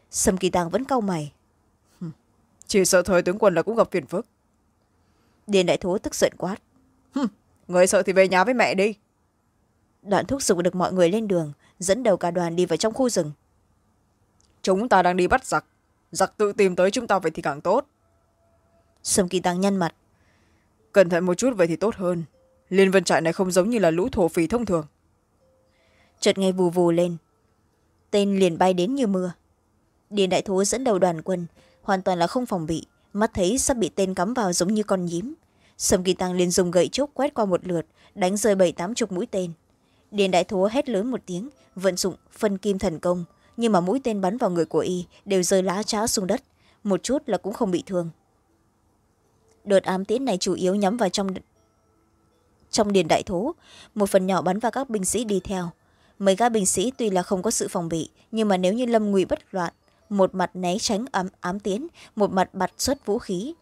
Sâm kỳ tàng vẫn cau mày. Chỉ sợ thời tướng quân là cũng gặp phiền phức. Điền đại thố tức giận quát. Người sợ thì về nhà với mẹ đi. Đoạn thúc giục được mọi người lên đường dẫn đầu cả đoàn đi vào trong khu rừng chúng ta đang đi bắt giặc. Giặc tự tìm tới chúng ta vậy thì càng tốt. Sâm kỳ tăng nhăn mặt. Cẩn thận một chút vậy thì tốt hơn. Liên vân trại này không giống như là lũ thổ phỉ thông thường. Chợt nghe vù vù lên. Tên liền bay đến như mưa. Điền đại thố dẫn đầu đoàn quân hoàn toàn là không phòng bị. Mắt thấy sắp bị tên cắm vào giống như con nhím. Sâm kỳ tăng liền dùng gậy trúc quét qua một lượt đánh rơi bảy tám chục mũi tên. Điền đại thố hét lớn một tiếng vận dụng phân kim thần công nhưng mà mũi tên bắn vào người của y đều rơi lá cháo xuống đất. Một chút là cũng không bị thương. Đợt ám tiễn này chủ yếu nhắm vào trong trong điền đại thố. Một phần nhỏ bắn vào các binh sĩ đi theo. Mấy gã binh sĩ tuy là không có sự phòng bị nhưng mà nếu như lâm ngụy bất loạn một mặt né tránh ám, ám tiến một mặt bật xuất vũ khí.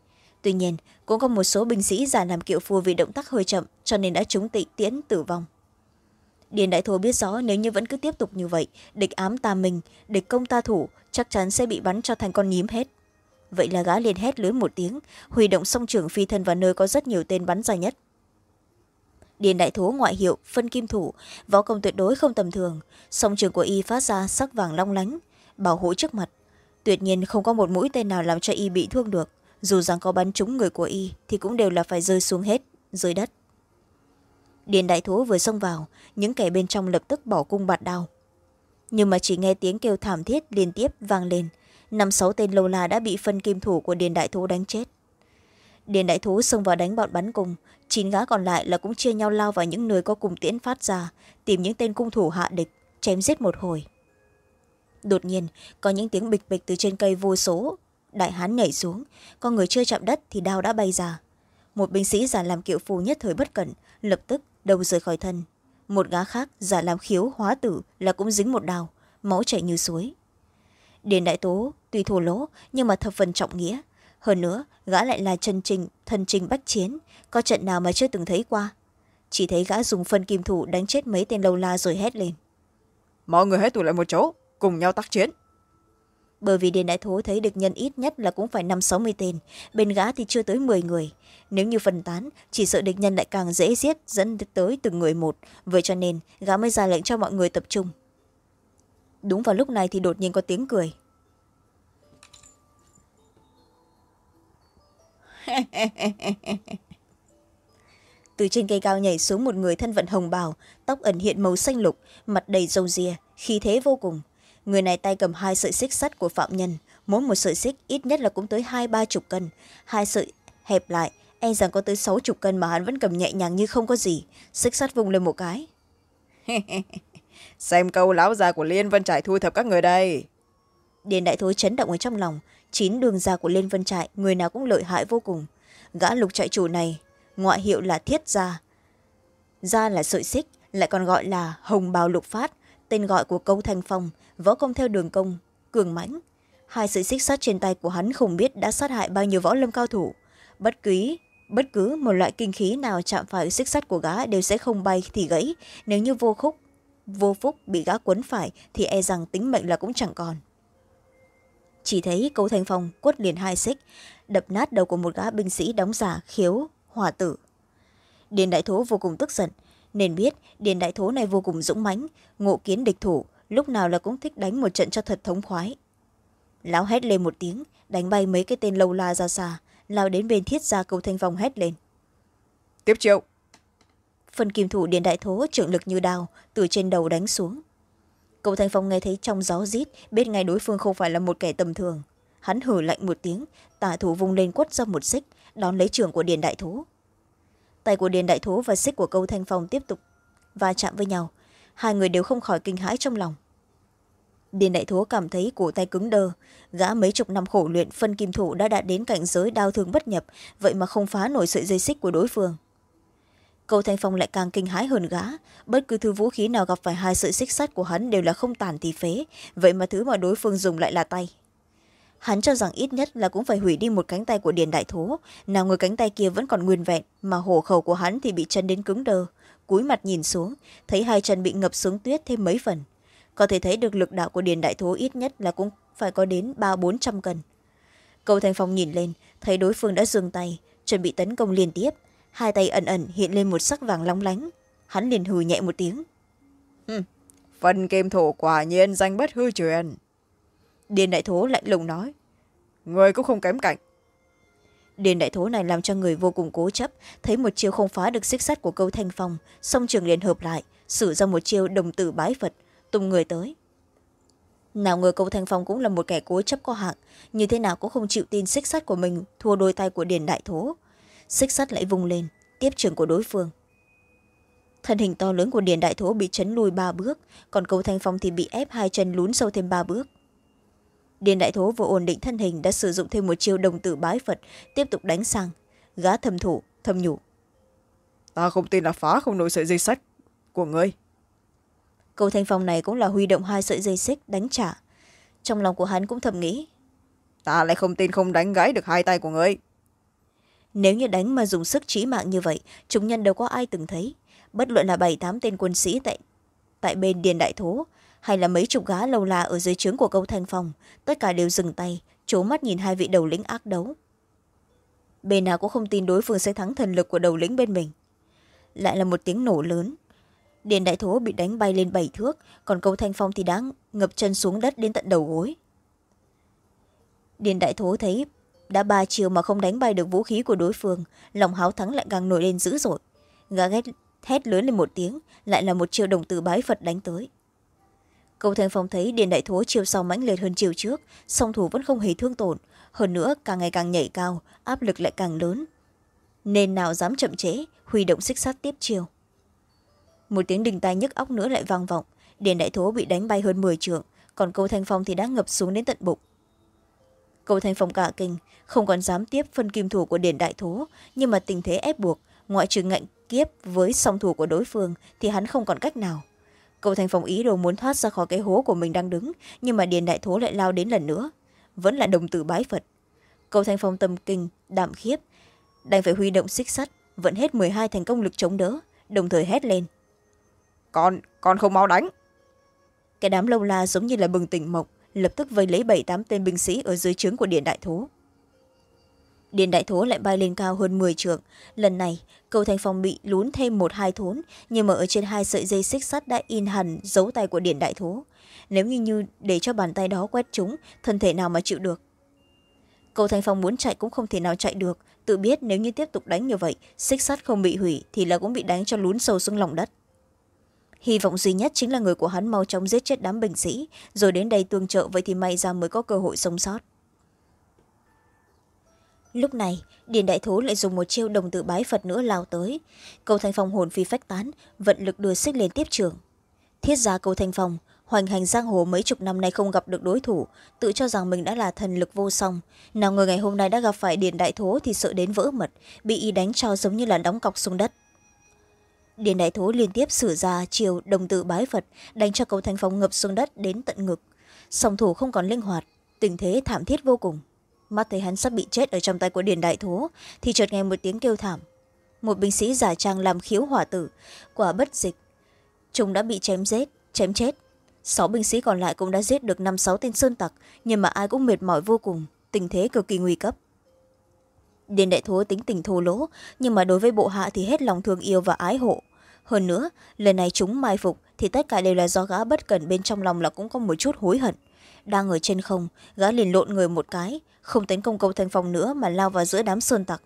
Tuy nhiên cũng có một số binh sĩ giả làm kiệu phù vì động tác hơi chậm cho nên đã trúng tị tiễn tử vong điền đại thố biết rõ nếu như vẫn cứ tiếp tục như vậy, địch ám ta mình, địch công ta thủ chắc chắn sẽ bị bắn cho thành con nhím hết. Vậy là gã liền hét lớn một tiếng, huy động song trưởng phi thân vào nơi có rất nhiều tên bắn ra nhất. Điền đại thố ngoại hiệu phân kim thủ, võ công tuyệt đối không tầm thường. Song trường của y phát ra sắc vàng long lánh, bảo hộ trước mặt. Tuyệt nhiên không có một mũi tên nào làm cho y bị thương được. Dù rằng có bắn trúng người của y thì cũng đều là phải rơi xuống hết dưới đất điền đại thú vừa xông vào, những kẻ bên trong lập tức bỏ cung bạt đao. Nhưng mà chỉ nghe tiếng kêu thảm thiết liên tiếp vang lên, năm sáu tên lâu la đã bị phân kim thủ của điền đại thú đánh chết. Điền đại thú xông vào đánh bọn bắn cung chín gã còn lại là cũng chia nhau lao vào những nơi có cùng tiễn phát ra, tìm những tên cung thủ hạ địch, chém giết một hồi. Đột nhiên, có những tiếng bịch bịch từ trên cây vô số, đại hán nhảy xuống, con người chưa chạm đất thì đao đã bay ra. Một binh sĩ giả làm kiệu phù nhất thời bất cẩn, lập tức đầu rời khỏi thân. Một gã khác, giả làm khiếu, hóa tử, là cũng dính một đào, máu chảy như suối. Điền đại tố, tuy thua lỗ, nhưng mà thập phần trọng nghĩa. Hơn nữa, gã lại là chân trình thân trình bách chiến, có trận nào mà chưa từng thấy qua. Chỉ thấy gã dùng phân kim thủ đánh chết mấy tên lâu la rồi hét lên. Mọi người hãy tụ lại một chỗ, cùng nhau tác chiến bởi vì điền đại thố thấy địch nhân ít nhất là cũng phải năm sáu mươi tên, bên gã thì chưa tới m người. Nếu như phân tán, chỉ sợ địch nhân lại càng dễ giết, dẫn tới từng người một. Vậy cho nên, gã mới ra lệnh cho mọi người tập trung. Đúng vào lúc này thì đột nhiên có tiếng cười. Từ trên cây cao nhảy xuống một người thân vận hồng bào, tóc ẩn hiện màu xanh lục, mặt đầy râu ria, khí thế vô cùng người này tay cầm hai sợi xích sắt của phạm nhân. Mỗi một sợi xích ít nhất là cũng tới hai ba chục cân. Hai sợi hẹp lại e rằng có tới sáu chục cân mà hắn vẫn cầm nhẹ nhàng như không có gì. Xích sắt vùng lên một cái. Xem câu lão già của liên vân trải thu thập các người đây. Điền đại thối chấn động ở trong lòng. Chín đường già của liên vân trại người nào cũng lợi hại vô cùng. Gã lục trại chủ này ngoại hiệu là thiết gia. Gia là sợi xích lại còn gọi là hồng bào lục phát tên gọi của câu thanh phong võ công theo đường công, cường mãnh. Hai sự xích sắt trên tay của hắn không biết đã sát hại bao nhiêu võ lâm cao thủ. Bất cứ bất cứ một loại kinh khí nào chạm phải xích sắt của gã đều sẽ không bay thì gãy. Nếu như vô khúc, vô phúc bị gã quấn phải thì e rằng tính mệnh là cũng chẳng còn. Chỉ thấy câu thanh phong quất liền hai xích, đập nát đầu của một gã binh sĩ đóng giả, khiếu hòa tử. Điền đại thố vô cùng tức giận nên biết điền đại thố này vô cùng dũng mãnh ngộ kiến địch thủ lúc nào là cũng thích đánh một trận cho thật thống khoái. Lão hét lên một tiếng đánh bay mấy cái tên lâu la ra xa lao đến bên thiết gia cầu thanh phong hét lên. Tiếp triệu phần kim thủ điền đại thố trưởng lực như đào từ trên đầu đánh xuống. Cầu thanh phong nghe thấy trong gió rít biết ngay đối phương không phải là một kẻ tầm thường. Hắn hử lạnh một tiếng tả thủ vung lên quất ra một xích đón lấy trường của điền đại thố tay của điền đại thố và xích của câu thanh phong tiếp tục va chạm với nhau. Hai người đều không khỏi kinh hãi trong lòng. Điền đại thố cảm thấy cổ tay cứng đơ gã mấy chục năm khổ luyện phân kim thủ đã đạt đến cảnh giới đau thương bất nhập, vậy mà không phá nổi sợi dây xích của đối phương. Câu thanh phong lại càng kinh hãi hơn gã. Bất cứ thứ vũ khí nào gặp phải hai sợi xích sắt của hắn đều là không tàn thì phế, vậy mà thứ mà đối phương dùng lại là tay hắn cho rằng ít nhất là cũng phải hủy đi một cánh tay của điền đại thố. Nào người cánh tay kia vẫn còn nguyên vẹn, mà hổ khẩu của hắn thì bị chân đến cứng đơ cúi mặt nhìn xuống, thấy hai chân bị ngập xuống tuyết thêm mấy phần. Có thể thấy được lực đạo của điền đại thố ít nhất là cũng phải có đến ba, bốn trăm cân. Cầu thành phong nhìn lên, thấy đối phương đã dừng tay, chuẩn bị tấn công liên tiếp. Hai tay ẩn ẩn hiện lên một sắc vàng lóng lánh. Hắn liền hừ nhẹ một tiếng. Phần kim thổ quả nhiên danh bất hư truyền điền đại thố lạnh lùng nói. Người cũng không kém cạnh. Điền đại thố này làm cho người vô cùng cố chấp, thấy một chiêu không phá được xích sắt của câu thanh phong, song trường liền hợp lại, sử ra một chiêu đồng tử bái phật, tung người tới. Nào ngờ câu thanh phong cũng là một kẻ cố chấp có hạng, như thế nào cũng không chịu tin xích sắt của mình thua đôi tay của điền đại thố. Xích sắt lại vung lên, tiếp trường của đối phương. Thân hình to lớn của điền đại thố bị chấn lùi ba bước, còn câu thanh phong thì bị ép hai chân lún sâu thêm ba bước điền đại thố vừa ổn định thân hình đã sử dụng thêm một chiêu đồng tử bái phật tiếp tục đánh sang. Gã thầm thủ thầm nhủ. Ta không tin là phá không nổi sợi dây sách của ngươi. Câu thanh phong này cũng là huy động hai sợi dây xích đánh trả. Trong lòng của hắn cũng thầm nghĩ. Ta lại không tin không đánh gãy được hai tay của ngươi. Nếu như đánh mà dùng sức trí mạng như vậy chúng nhân đâu có ai từng thấy. Bất luận là bảy tám tên quân sĩ tại, tại bên điền đại thố hay là mấy chục gá lâu la ở dưới trướng của câu thanh phong. Tất cả đều dừng tay c mắt nhìn hai vị đầu lĩnh ác đấu. Bên nào cũng không tin đối phương sẽ thắng thần lực của đầu lĩnh bên mình. Lại là một tiếng nổ lớn. Điền đại thố bị đánh bay lên bảy thước, còn câu thanh phong thì đã ngập chân xuống đất đến tận đầu gối. Điền đại thố thấy đã ba chiều mà không đánh bay được vũ khí của đối phương, lòng háo thắng lại càng nổi lên dữ dội. Gã ghét hét lớn lên một tiếng, lại là một chiều đồng tử bái phật đánh tới. Cầu thanh phong thấy điền đại thố chiều sau mãnh liệt hơn chiều trước, song thủ vẫn không hề thương tổn. Hơn nữa, càng ngày càng nhảy cao, áp lực lại càng lớn. Nên nào dám chậm trễ, huy động xích sắt tiếp chiều. Một tiếng đình tai nhức óc nữa lại vang vọng. Điền đại thố bị đánh bay hơn m trượng, còn Cầu thanh phong thì đã ngập xuống đến tận bụng. Cầu thanh phong cả kinh, không còn dám tiếp phân kim thủ của điền đại thố, nhưng mà tình thế ép buộc, ngoại trừ ngạnh kiếp với song thủ của đối phương thì hắn không còn cách nào câu thanh phong ý đồ muốn thoát ra khỏi cái hố của mình đang đứng nhưng mà điền đại thố lại lao đến lần nữa. Vẫn là đồng tử bái phật. Câu thanh phong tâm kinh đạm khiếp. Đành phải huy động xích sắt vẫn hết m hai thành công lực chống đỡ đồng thời hét lên. Con con không mau đánh. Cái đám lâu la giống như là bừng tỉnh mộng lập tức vây lấy bảy tám tên binh sĩ ở dưới trướng của điện đại thố. Điện đại thố lại bay lên cao hơn m trượng. Lần này cầu thành phòng bị lún thêm một hai thốn nhưng mà ở trên hai sợi dây xích sắt đã in hẳn dấu tay của điện đại thố. Nếu như, như để cho bàn tay đó quét chúng thân thể nào mà chịu được? Cầu thành phòng muốn chạy cũng không thể nào chạy được. Tự biết nếu như tiếp tục đánh như vậy xích sắt không bị hủy thì là cũng bị đánh cho lún sâu xuống lòng đất. Hy vọng duy nhất chính là người của hắn mau chóng giết chết đám binh sĩ rồi đến đây tương trợ vậy thì may ra mới có cơ hội sống sót lúc này, điền đại Thú lại dùng một chiêu đồng tự bái phật nữa lao tới. Cầu thanh phong hồn phi phách tán, vận lực đưa xích lên tiếp trường. Thiết ra cầu thanh phong hoành hành giang hồ mấy chục năm nay không gặp được đối thủ, tự cho rằng mình đã là thần lực vô song. Nào ngờ ngày hôm nay đã gặp phải điền đại thố thì sợ đến vỡ mật, bị y đánh cho giống như là đóng cọc xuống đất. Điền đại thố liên tiếp sử ra chiều đồng tự bái phật, đánh cho cầu thanh phong ngập xuống đất đến tận ngực. Song thủ không còn linh hoạt, tình thế thảm thiết vô cùng mắt thấy hắn sắp bị chết ở trong tay của điền đại thố thì chợt nghe một tiếng kêu thảm. Một binh sĩ giả trang làm khiếu hỏa tử. Quả bất dịch. Chúng đã bị chém giết, chém chết. Sáu binh sĩ còn lại cũng đã giết được năm, sáu tên sơn tặc, nhưng mà ai cũng mệt mỏi vô cùng, tình thế cực kỳ nguy cấp. Điền đại thố tính tình thô lỗ, nhưng mà đối với bộ hạ thì hết lòng thương yêu và ái hộ. Hơn nữa, lần này chúng mai phục thì tất cả đều là do gã bất cẩn bên trong lòng là cũng có một chút hối hận đang ở trên không, gã liền lộn người một cái, không tấn công câu thanh phong nữa mà lao vào giữa đám sơn tặc.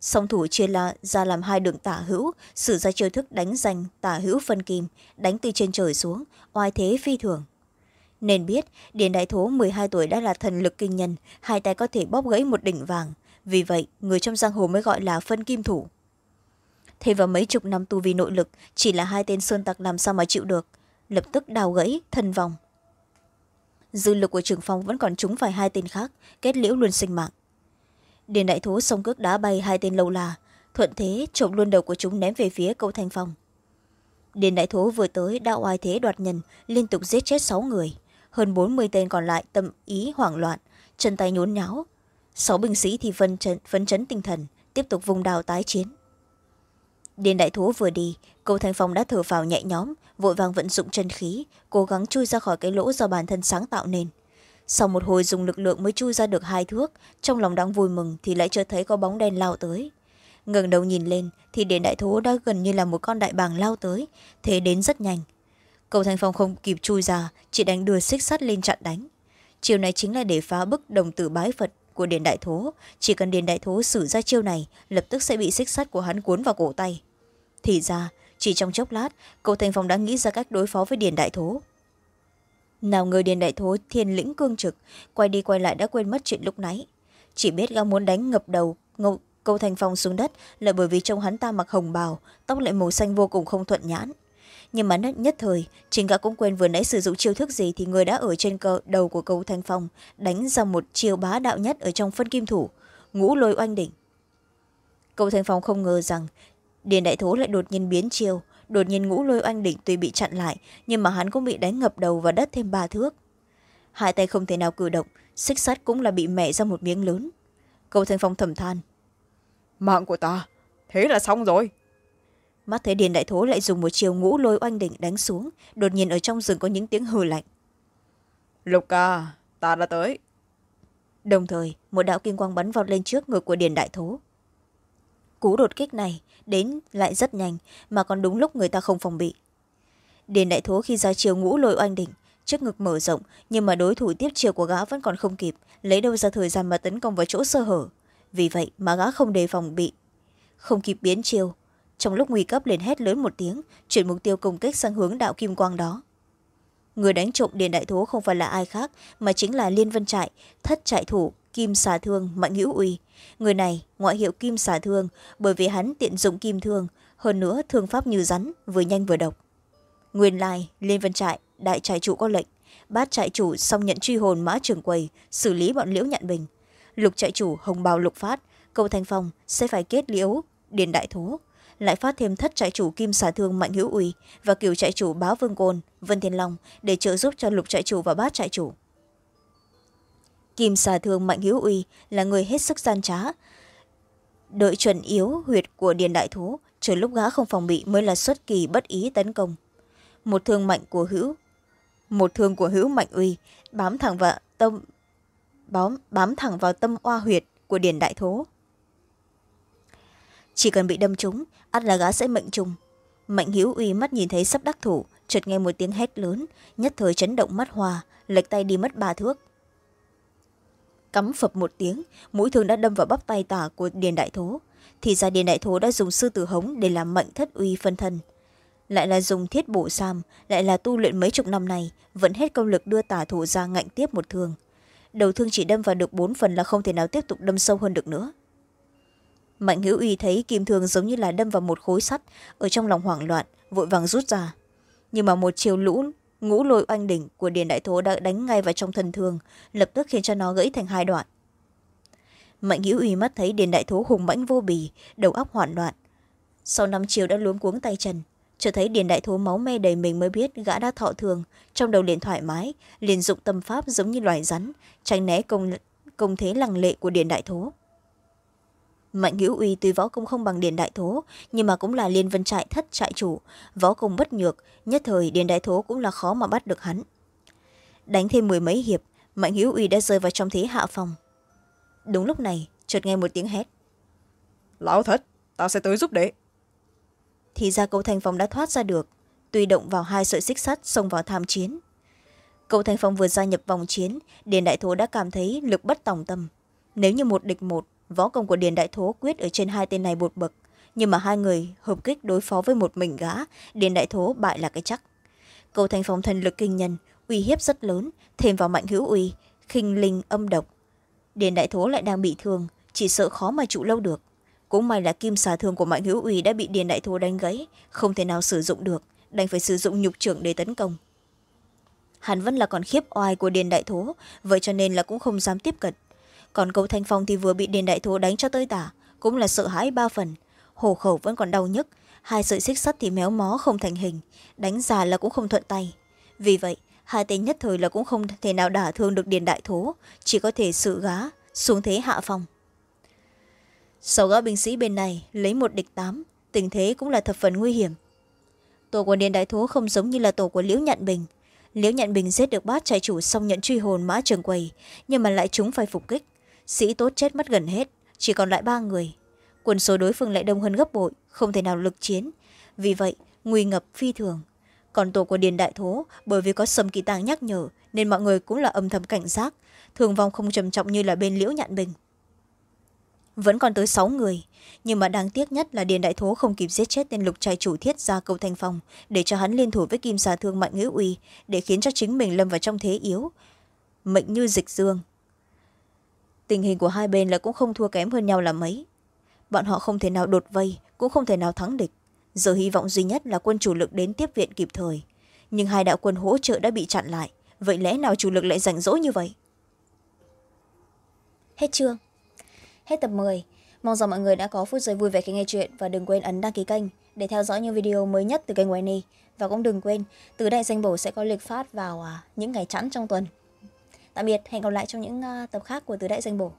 Song thủ chia la, ra làm hai đường tả hữu, sử ra chiêu thức đánh giành tả hữu phân kim, đánh từ trên trời xuống, oai thế phi thường. Nên biết, điền đại thố m hai tuổi đã là thần lực kinh nhân, hai tay có thể bóp gãy một đỉnh vàng. Vì vậy, người trong giang hồ mới gọi là phân kim thủ. Thêm vào mấy chục năm tu vi nội lực, chỉ là hai tên sơn tặc làm sao mà chịu được. Lập tức đào gãy, thân vòng dư lực của trường phong vẫn còn trúng phải hai tên khác kết liễu luôn sinh mạng. Điền đại thố sông cước đá bay hai tên lâu là thuận thế trộm luôn đầu của chúng ném về phía câu thanh phong điền đại thố vừa tới đã oai thế đoạt nhân liên tục giết chết sáu người. Hơn bốn mươi tên còn lại tâm ý hoảng loạn chân tay nhốn nháo. Sáu binh sĩ thì phân chấn, phấn chấn tinh thần tiếp tục vùng đào tái chiến. Điền đại thố vừa đi cầu thanh phong đã thở phào nhẹ nhõm, vội vàng vận dụng chân khí, cố gắng chui ra khỏi cái lỗ do bản thân sáng tạo nên. Sau một hồi dùng lực lượng mới chui ra được hai thước, trong lòng đang vui mừng thì lại chợt thấy có bóng đen lao tới. Ngừng đầu nhìn lên thì điền đại thố đã gần như là một con đại bàng lao tới, thế đến rất nhanh. Cầu thanh phong không kịp chui ra, chỉ đánh đưa xích sắt lên chặn đánh. Chiều này chính là để phá bức đồng tử bái phật của điền đại thố, chỉ cần điền đại thố xử ra chiêu này, lập tức sẽ bị xích sắt của hắn cuốn vào cổ tay. Thì ra chỉ trong chốc lát cầu thành phong đã nghĩ ra cách đối phó với điền đại thố. Nào ngờ điền đại thố thiên lĩnh cương trực quay đi quay lại đã quên mất chuyện lúc nãy. Chỉ biết gã muốn đánh ngập đầu ngộ, câu thành phong xuống đất là bởi vì trông hắn ta mặc hồng bào tóc lại màu xanh vô cùng không thuận nhãn. Nhưng mà nhất thời chính gã cũng quên vừa nãy sử dụng chiêu thức gì thì người đã ở trên cờ, đầu của câu thanh phong đánh ra một chiêu bá đạo nhất ở trong phân kim thủ ngũ lôi oanh đỉnh. Câu thanh phong không ngờ rằng điền đại thố lại đột nhiên biến chiêu đột nhiên ngũ lôi oanh đỉnh tuy bị chặn lại nhưng mà hắn cũng bị đánh ngập đầu vào đất thêm ba thước. Hai tay không thể nào cử động xích sắt cũng là bị mẹ ra một miếng lớn. Câu thanh phong thầm than. Mạng của ta thế là xong rồi. Mắt thấy điền đại thố lại dùng một chiều ngũ lôi oanh đỉnh đánh xuống đột nhiên ở trong rừng có những tiếng hừ lạnh. Lục ca ta đã tới. Đồng thời một đạo kim quang bắn vào lên trước ngực của điền đại thố cú đột kích này đến lại rất nhanh, mà còn đúng lúc người ta không phòng bị. Điền đại thố khi ra chiều ngũ lôi oanh đỉnh, trước ngực mở rộng, nhưng mà đối thủ tiếp chiều của gã vẫn còn không kịp, lấy đâu ra thời gian mà tấn công vào chỗ sơ hở. Vì vậy mà gã không đề phòng bị, không kịp biến chiều trong lúc nguy cấp liền hét lớn một tiếng, chuyển mục tiêu công kích sang hướng đạo kim quang đó. Người đánh trộm điền đại thố không phải là ai khác, mà chính là liên vân trại, thất trại thủ kim xà thương mạnh hữu uy người này ngoại hiệu kim xả thương, bởi vì hắn tiện dụng kim thương, hơn nữa thương pháp như rắn, vừa nhanh vừa độc. Nguyên lai, liên vân trại, đại trại chủ có lệnh, bát trại chủ xong nhận truy hồn mã trường quầy, xử lý bọn liễu nhận bình. Lục trại chủ hồng bào lục phát cầu thanh phong sẽ phải kết liễu, điền đại thố, lại phát thêm thất trại chủ kim xả thương mạnh hữu uy và cửu trại chủ báo vương côn, vân thiên long để trợ giúp cho lục trại chủ và bát trại chủ kim xà thương mạnh hữu uy là người hết sức gian trá. Đợi chuẩn yếu huyệt của điền đại thú chờ lúc gã không phòng bị mới là xuất kỳ bất ý tấn công. Một thương mạnh của hữu một thương của hữu mạnh uy bám thẳng vào tâm bám, bám thẳng vào tâm oa huyệt của điền đại thố chỉ cần bị đâm trúng ắt là gã sẽ mệnh trùng. Mạnh hữu uy mắt nhìn thấy sắp đắc thủ chợt nghe một tiếng hét lớn nhất thời chấn động mắt hòa lệch tay đi mất ba thước cắm phập một tiếng, mũi thương đã đâm vào bắp tay tả của điền đại thố. Thì ra điền đại thố đã dùng sư tử hống để làm mệnh thất uy phân thân. Lại là dùng thiết bổ sam, lại là tu luyện mấy chục năm này, vẫn hết công lực đưa tả thủ ra ngạnh tiếp một thương. Đầu thương chỉ đâm vào được bốn phần là không thể nào tiếp tục đâm sâu hơn được nữa. Mạnh hữu uy thấy kim thương giống như là đâm vào một khối sắt, ở trong lòng hoảng loạn, vội vàng rút ra. Nhưng mà một chiều lũ ngũ lôi oanh đỉnh của điền đại thố đã đánh ngay vào trong thân thương lập tức khiến cho nó gãy thành hai đoạn. Mạnh hữu uy mắt thấy điền đại thố hùng mãnh vô bì đầu óc hoảng loạn. Sau năm chiều đã luống cuống tay chân chờ thấy điền đại thố máu me đầy mình mới biết gã đã thọ thường trong đầu liền thoải mái liền dụng tâm pháp giống như loài rắn tránh né công, công thế lằng lệ của điền đại thố mạnh hữu uy tuy võ công không bằng điền đại thố nhưng mà cũng là liên vân trại thất trại chủ võ công bất nhược nhất thời điền đại thố cũng là khó mà bắt được hắn. Đánh thêm mười mấy hiệp mạnh hữu uy đã rơi vào trong thế hạ phòng. Đúng lúc này chợt nghe một tiếng hét. Lão thất ta sẽ tới giúp đệ. Thì ra cậu thành phong đã thoát ra được tuy động vào hai sợi xích sắt xông vào tham chiến. Cậu thành phong vừa gia nhập vòng chiến điền đại thố đã cảm thấy lực bất tòng tâm. Nếu như một địch một võ công của điền đại thố quyết ở trên hai tên này bột bậc, nhưng mà hai người hợp kích đối phó với một mình gã điền đại thố bại là cái chắc. Cầu thành phong thần lực kinh nhân, uy hiếp rất lớn, thêm vào mạnh hữu uy, khinh linh âm độc. Điền đại thố lại đang bị thương, chỉ sợ khó mà trụ lâu được. Cũng may là kim xà thương của mạnh hữu uy đã bị điền đại thố đánh gãy, không thể nào sử dụng được, đành phải sử dụng nhục trưởng để tấn công. Hắn vẫn là còn khiếp oai của điền đại thố, vậy cho nên là cũng không dám tiếp cận còn cầu thanh phong thì vừa bị điền đại thố đánh cho tơi tả, cũng là sợ hãi ba phần. Hổ khẩu vẫn còn đau nhức, hai sợi xích sắt thì méo mó không thành hình, đánh già là cũng không thuận tay. Vì vậy, hai tên nhất thời là cũng không thể nào đả thương được điền đại thố chỉ có thể sự gá, xuống thế hạ phòng. Sau gã binh sĩ bên này lấy một địch tám, tình thế cũng là thập phần nguy hiểm. Tổ của điền đại thố không giống như là tổ của liễu nhạn bình. Liễu nhạn bình giết được bát trai chủ xong nhận truy hồn mã trường quầy, nhưng mà lại chúng phải phục kích sĩ tốt chết mất gần hết, chỉ còn lại ba người. Quân số đối phương lại đông hơn gấp bội, không thể nào lực chiến. Vì vậy, nguy ngập phi thường. Còn tổ của điền đại thố, bởi vì có Sầm kỳ tàng nhắc nhở, nên mọi người cũng là âm thầm cảnh giác thường vong không trầm trọng như là bên liễu nhạn bình. Vẫn còn tới sáu người, nhưng mà đáng tiếc nhất là điền đại thố không kịp giết chết tên lục trai chủ thiết ra cầu thanh phong để cho hắn liên thủ với kim xà thương mạnh ngữ uy, để khiến cho chính mình lâm vào trong thế yếu. Mệnh như dịch dương tình hình của hai bên là cũng không thua kém hơn nhau là mấy. Bọn họ không thể nào đột vây, cũng không thể nào thắng địch. Giờ hy vọng duy nhất là quân chủ lực đến tiếp viện kịp thời. Nhưng hai đạo quân hỗ trợ đã bị chặn lại, vậy lẽ nào chủ lực lại rảnh rỗi như vậy? Hết chương. Hết tập 10. mong rằng mọi người đã có phút giây vui vẻ khi nghe chuyện và đừng quên ấn đăng ký kênh để theo dõi những video mới nhất từ kênh Wendy. Và cũng đừng quên, từ đại danh bổ sẽ có lịch phát vào à, những ngày chẵn trong tuần tạm biệt hẹn gặp lại trong những ờ, tập khác của tứ đại danh bổ.